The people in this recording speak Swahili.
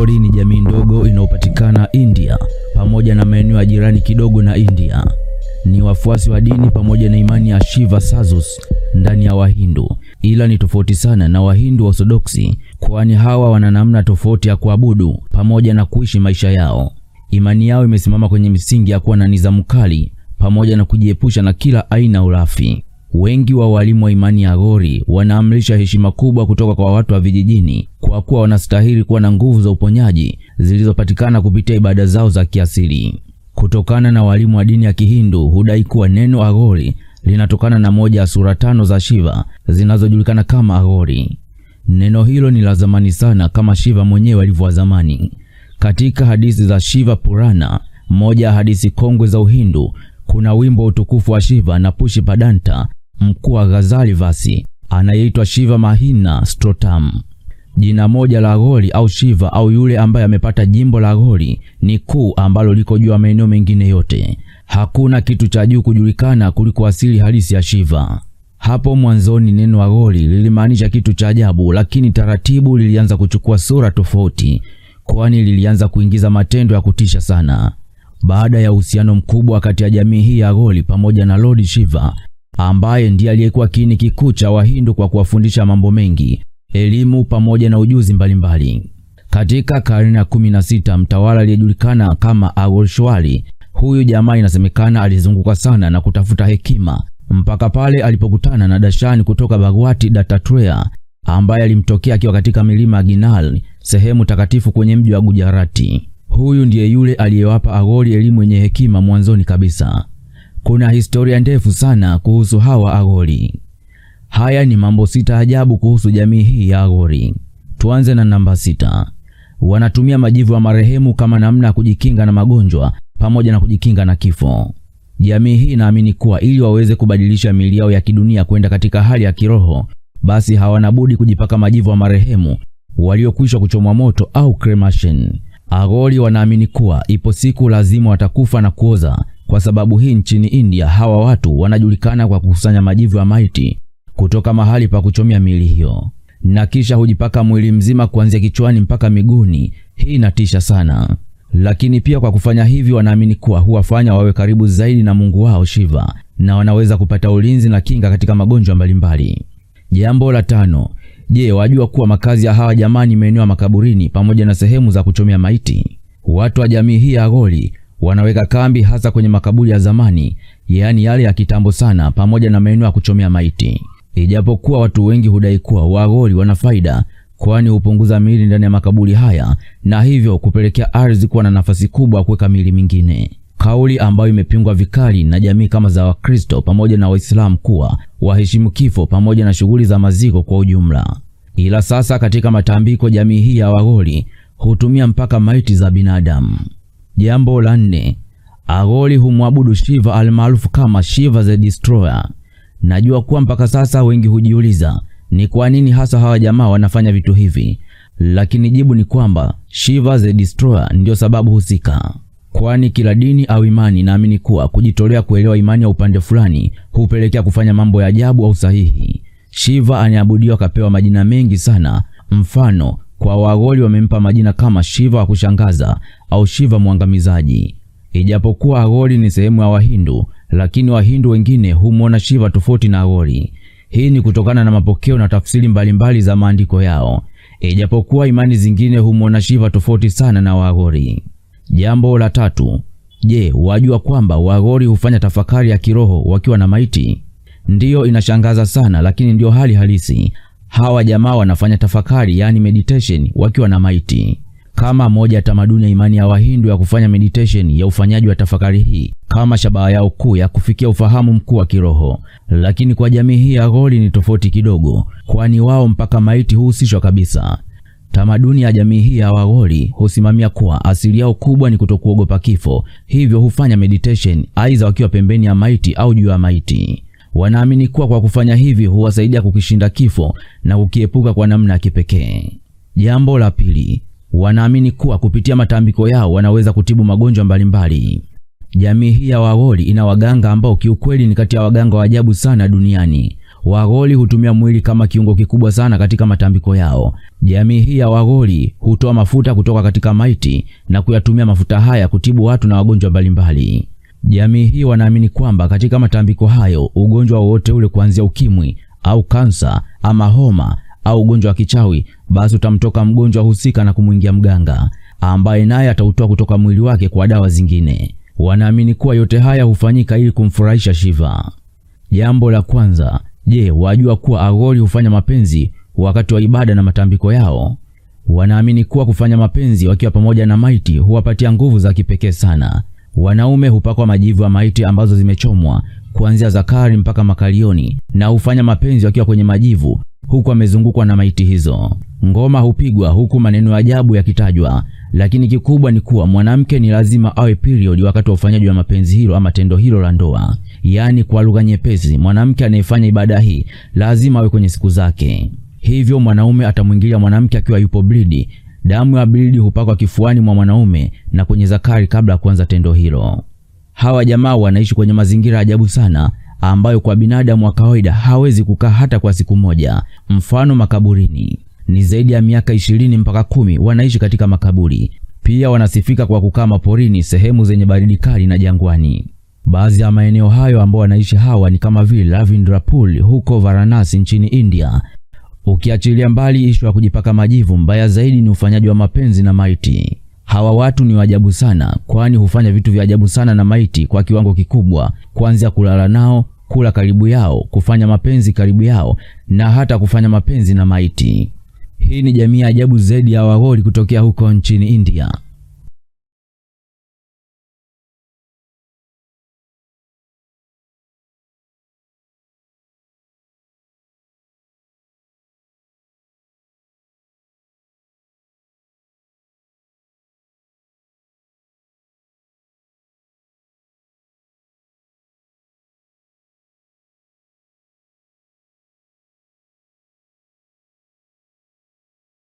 Aghori ni jamii ndogo inayopatikana India pamoja na maeneo ya jirani kidogo na India. Ni wafuasi wa dini pamoja na imani ya Shiva Sazus ndani ya Wahindu, ila ni tofauti sana na Wahindu Orthodoksi, kwani hawa wana namna tofauti ya kuabudu pamoja na kuishi maisha yao. Imani yao imesimama kwenye misingi ya kuwa na nidhamu kali pamoja na kujiepusha na kila aina ulafi. Wengi wa walimu wa imani ya Gori wanaamrisha heshima kubwa kutoka kwa watu wa vijijini, kwa kuwa wanastahili kuwa na nguvu za uponyaji zilizopatikana kupitia ibada zao za kiasili. Kutokana na walimu wa dini ya Kihindu hudai kuwa neno Agori linatokana na moja ya sura tano za Shiva zinazojulikana kama Agori. Neno hilo ni la zamani sana kama Shiva mwenyewe alivyo wa zamani. Katika hadithi za Shiva Purana, moja ya hadithi kongwe za Uhindu, kuna wimbo wa utukufu wa Shiva na Pushipadanta, mkuu wa Ghazali Vasi, anayeitwa Shiva Mahina Stotam. Jina moja la Goli au Shiva au yule ambaye amepata jimbo la Goli ni kuu ambalo liko juu ya maeneo mengine yote. Hakuna kitu cha juu kujulikana kuliko asili halisi ya Shiva. Hapo mwanzoni neno Aghori lilimaanisha kitu cha ajabu, lakini taratibu lilianza kuchukua sura tofauti, kwani lilianza kuingiza matendo ya kutisha sana. Baada ya uhusiano mkubwa kati ya jamii hii ya Aghori pamoja na Lord Shiva ambaye ndiye aliyekuwa kiini kikuu cha Wahindu kwa kuwafundisha mambo mengi, elimu pamoja na ujuzi mbalimbali mbali. Katika karne ya 16 mtawala aliyejulikana kama Agholshwari, huyu jamaa inasemekana alizunguka sana na kutafuta hekima mpaka pale alipokutana na Dashani kutoka Bhagwati Dattatreya ambaye alimtokea akiwa katika milima ya Ginal, sehemu takatifu kwenye mji wa Gujarati. Huyu ndiye yule aliyewapa Agoli elimu yenye hekima mwanzoni kabisa. Kuna historia ndefu sana kuhusu hawa Aghori. Haya ni mambo sita ajabu kuhusu jamii hii ya Aghori. Tuanze na namba sita. Wanatumia majivu ya marehemu kama namna ya kujikinga na magonjwa pamoja na kujikinga na kifo. Jamii hii inaamini kuwa ili waweze kubadilisha miili yao ya kidunia kwenda katika hali ya kiroho, basi hawana budi kujipaka majivu ya marehemu waliokwisha kuchomwa moto au cremation. Aghori wanaamini kuwa ipo siku lazima watakufa na kuoza. Kwa sababu hii, nchini India hawa watu wanajulikana kwa kukusanya majivu ya maiti kutoka mahali pa kuchomia miili hiyo, na kisha hujipaka mwili mzima kuanzia kichwani mpaka miguuni. Hii inatisha sana, lakini pia kwa kufanya hivi wanaamini kuwa huwafanya wawe karibu zaidi na Mungu wao Shiva, na wanaweza kupata ulinzi na kinga katika magonjwa mbalimbali. Jambo la tano. Je, wajua kuwa makazi ya hawa jamani maeneo ya makaburini pamoja na sehemu za kuchomea maiti? Watu wa jamii hii ya Aghori wanaweka kambi hasa kwenye makaburi ya zamani, yaani yale ya kitambo sana, pamoja na maeneo ya kuchomea maiti. Ijapokuwa watu wengi hudai kuwa Waghori wana faida, kwani hupunguza miili ndani ya makaburi haya na hivyo kupelekea ardhi kuwa na nafasi kubwa ya kuweka miili mingine, kauli ambayo imepingwa vikali na jamii kama za Wakristo pamoja na Waislamu kuwa waheshimu kifo pamoja na shughuli za maziko kwa ujumla. Ila sasa katika matambiko, jamii hii ya Waghori hutumia mpaka maiti za binadamu. Jambo la nne, Agoli humwabudu Shiva almaarufu kama Shiva the Destroyer. Najua kuwa mpaka sasa wengi hujiuliza ni kwa nini hasa hawa jamaa wanafanya vitu hivi, lakini jibu ni kwamba Shiva the Destroyer ndiyo sababu husika, kwani kila dini au imani naamini kuwa kujitolea kuelewa imani ya upande fulani hupelekea kufanya mambo ya ajabu au sahihi. Shiva aniabudiwa akapewa majina mengi sana, mfano kwa Wagoli wamempa majina kama Shiva wa kushangaza au Shiva mwangamizaji. Ijapokuwa Agoli ni sehemu ya Wahindu, lakini Wahindu wengine humwona Shiva tofauti na Agoli. Hii ni kutokana na mapokeo na tafsiri mbalimbali za maandiko yao. Ijapokuwa imani zingine humwona Shiva tofauti sana na Waaghori. Jambo la tatu. Je, wajua kwamba Waaghori hufanya tafakari ya kiroho wakiwa na maiti? Ndiyo, inashangaza sana, lakini ndiyo hali halisi. Hawa jamaa wanafanya tafakari, yani meditation, wakiwa na maiti kama moja ya tamaduni ya imani ya Wahindu ya kufanya meditation ya ufanyaji wa tafakari hii kama shabaha yao kuu ya kufikia ufahamu mkuu wa kiroho. Lakini kwa jamii hii ya Goli ni tofauti kidogo, kwani wao mpaka maiti huhusishwa kabisa. Tamaduni ya jamii hii ya Wagoli husimamia kuwa asili yao kubwa ni kutokuogopa kifo, hivyo hufanya meditation aidha wakiwa pembeni ya maiti au juu ya maiti. Wanaamini kuwa kwa kufanya hivi huwasaidia kukishinda kifo na kukiepuka kwa namna ya kipekee. Jambo la pili, wanaamini kuwa kupitia matambiko yao wanaweza kutibu magonjwa mbalimbali. Jamii hii ya Wagoli ina waganga ambao kiukweli ni kati ya waganga wa ajabu sana duniani. Wagholi hutumia mwili kama kiungo kikubwa sana katika matambiko yao. Jamii hii ya Wagholi hutoa mafuta kutoka katika maiti na kuyatumia mafuta haya kutibu watu na wagonjwa mbalimbali. Jamii hii wanaamini kwamba katika matambiko hayo ugonjwa wowote ule kuanzia ukimwi au kansa ama homa au ugonjwa wa kichawi, basi utamtoka mgonjwa husika na kumwingia mganga ambaye naye atautoa kutoka mwili wake kwa dawa zingine. Wanaamini kuwa yote haya hufanyika ili kumfurahisha Shiva. Jambo la kwanza, je, wajua kuwa Aghori hufanya mapenzi wakati wa ibada na matambiko yao? Wanaamini kuwa kufanya mapenzi wakiwa pamoja na maiti huwapatia nguvu za kipekee sana. Wanaume hupakwa majivu ya maiti ambazo zimechomwa kuanzia zakari mpaka makalioni na hufanya mapenzi wakiwa kwenye majivu huku amezungukwa na maiti hizo. Ngoma hupigwa huku maneno ya ajabu yakitajwa, lakini kikubwa ni kuwa mwanamke ni lazima awe period wakati wa ufanyaji wa mapenzi hilo ama tendo hilo la ndoa. Yaani, kwa lugha nyepesi, mwanamke anayefanya ibada hii lazima awe kwenye siku zake. Hivyo mwanaume atamwingilia mwanamke akiwa yupo blidi. Damu ya bildi hupakwa kifuani mwa mwanaume na kwenye zakari kabla ya kuanza tendo hilo. Hawa jamaa wanaishi kwenye mazingira ajabu sana ambayo kwa binadamu wa kawaida hawezi kukaa hata kwa siku moja. Mfano, makaburini ni zaidi ya miaka ishirini mpaka kumi wanaishi katika makaburi. Pia wanasifika kwa kukaa maporini, sehemu zenye baridi kali na jangwani. Baadhi ya maeneo hayo ambao wanaishi hawa ni kama vile Ravindra Pool huko Varanasi nchini India. Ukiachilia mbali ishu ya kujipaka majivu, mbaya zaidi ni ufanyaji wa mapenzi na maiti. Hawa watu ni wajabu sana, kwani hufanya vitu vya ajabu sana na maiti kwa kiwango kikubwa, kuanzia kulala nao, kula karibu yao, kufanya mapenzi karibu yao na hata kufanya mapenzi na maiti. Hii ni jamii ya ajabu zaidi ya Wagholi kutokea huko nchini India.